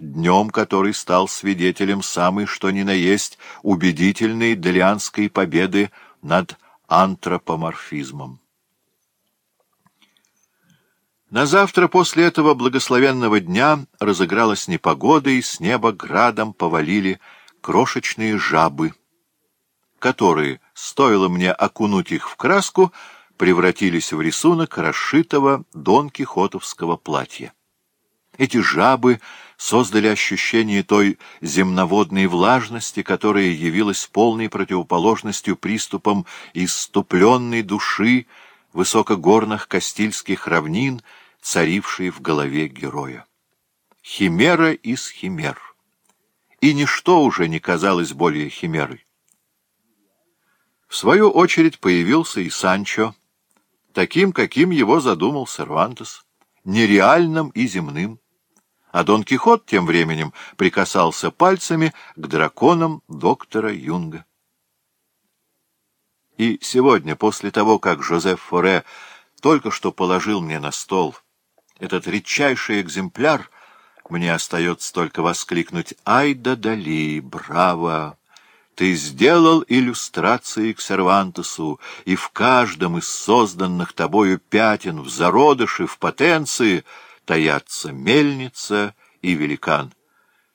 днем который стал свидетелем самой что ни на есть убедительной делианской победы над антропоморфизмом. На завтра после этого благословенного дня разыгралась непогода, и с неба градом повалили крошечные жабы, которые, стоило мне окунуть их в краску, превратились в рисунок расшитого дон Кихотовского платья. Эти жабы создали ощущение той земноводной влажности, которая явилась полной противоположностью приступам иступленной души высокогорных Кастильских равнин, царившей в голове героя. Химера из химер. И ничто уже не казалось более химерой. В свою очередь появился и Санчо, таким, каким его задумал Сервантес нереальным и земным. А Дон Кихот тем временем прикасался пальцами к драконам доктора Юнга. И сегодня, после того, как Жозеф Форе только что положил мне на стол этот редчайший экземпляр, мне остается только воскликнуть «Ай да дали, браво!» Ты сделал иллюстрации к Сервантесу, и в каждом из созданных тобою пятен в зародыше, в потенции таятся мельница и великан.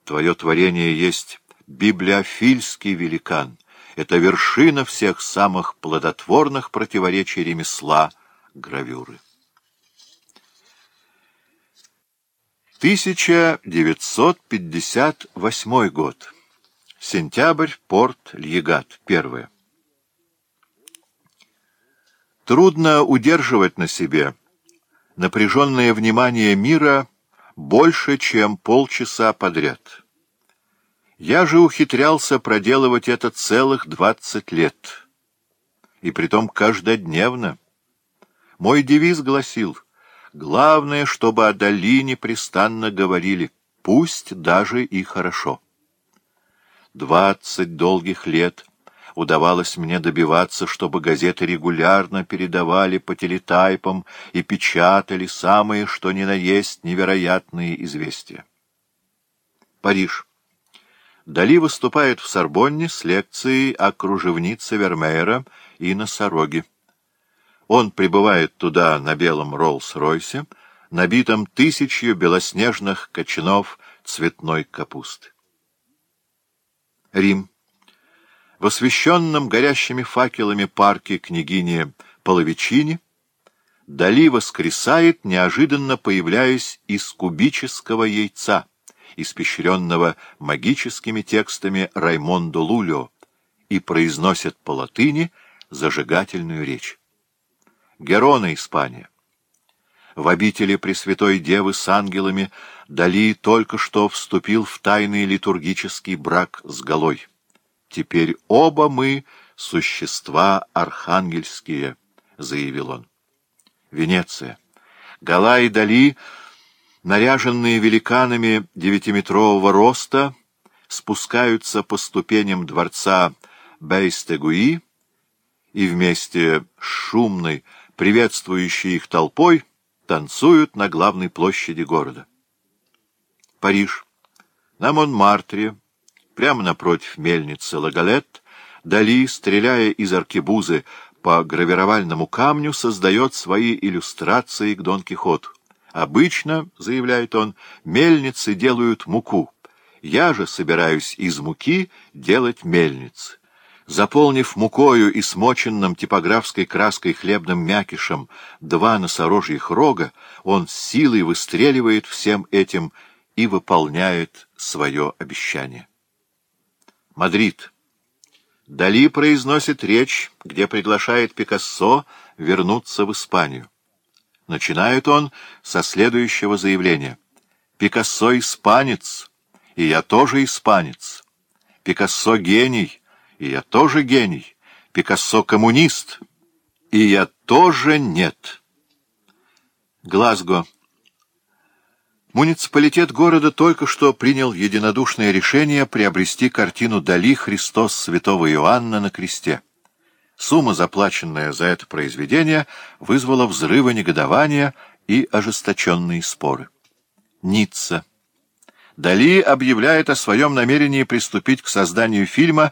Твое творение есть библиофильский великан. Это вершина всех самых плодотворных противоречий ремесла гравюры. 1958 год. Сентябрь, порт Льегат, первое. Трудно удерживать на себе напряженное внимание мира больше, чем полчаса подряд. Я же ухитрялся проделывать это целых двадцать лет. И притом каждодневно. Мой девиз гласил «Главное, чтобы о долине пристанно говорили, пусть даже и хорошо». Двадцать долгих лет удавалось мне добиваться, чтобы газеты регулярно передавали по телетайпам и печатали самые, что ни на есть, невероятные известия. Париж. Дали выступает в Сорбонне с лекцией о кружевнице Вермеера и носороге. Он прибывает туда на белом Роллс-Ройсе, набитом тысячью белоснежных кочанов цветной капусты. Рим. В освещенном горящими факелами парке княгини Половичини Дали воскресает, неожиданно появляясь из кубического яйца, испещренного магическими текстами Раймондо Лулио, и произносит по латыни зажигательную речь. Герона Испания в обители Пресвятой Девы с ангелами Дали только что вступил в тайный литургический брак с Галой. «Теперь оба мы — существа архангельские», — заявил он. Венеция. Гала и Дали, наряженные великанами девятиметрового роста, спускаются по ступеням дворца Бейстегуи и вместе с шумной, приветствующей их толпой, танцуют на главной площади города. Париж. На Монмартре, прямо напротив мельницы Лагалет, Дали, стреляя из аркебузы по гравировальному камню, создает свои иллюстрации к Дон Кихоту. Обычно, — заявляет он, — мельницы делают муку. Я же собираюсь из муки делать мельницы заполнив мукою и смоченным типографской краской хлебным мякишем два носорожьих рога, он силой выстреливает всем этим и выполняет свое обещание. Мадрид. Дали произносит речь, где приглашает Пикассо вернуться в Испанию. Начинает он со следующего заявления. «Пикассо — испанец, и я тоже испанец. Пикассо — гений» И я тоже гений. Пикассо коммунист. И я тоже нет. Глазго. Муниципалитет города только что принял единодушное решение приобрести картину Дали «Христос святого Иоанна на кресте». Сумма, заплаченная за это произведение, вызвала взрывы негодования и ожесточенные споры. Ницца. Дали объявляет о своем намерении приступить к созданию фильма